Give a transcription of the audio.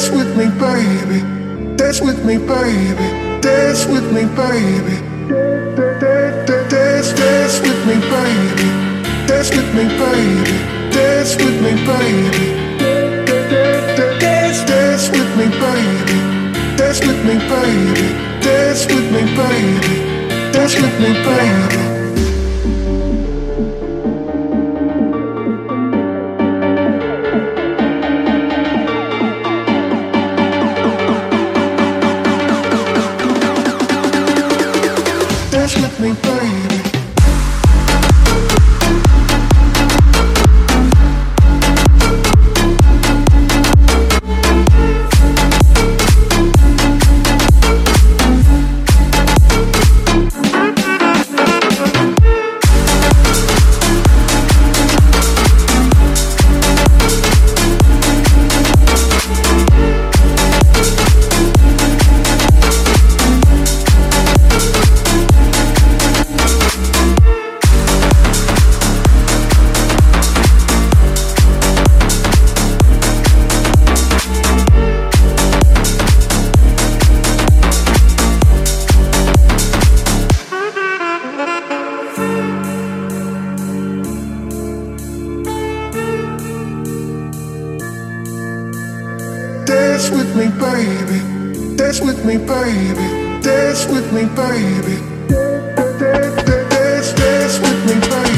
Dance with me, baby. Dance with me, baby. Dance with me, baby. Dance, dance with me, baby. Dance with me, baby. Dance with me, baby. Dance, dance with me, baby. Dance with me, baby. Dance with me, baby. Dance with me, baby. Dance with me, baby. with me, baby. Dance with me, baby. Dance with me, baby. Dance, dance, dance with me, baby.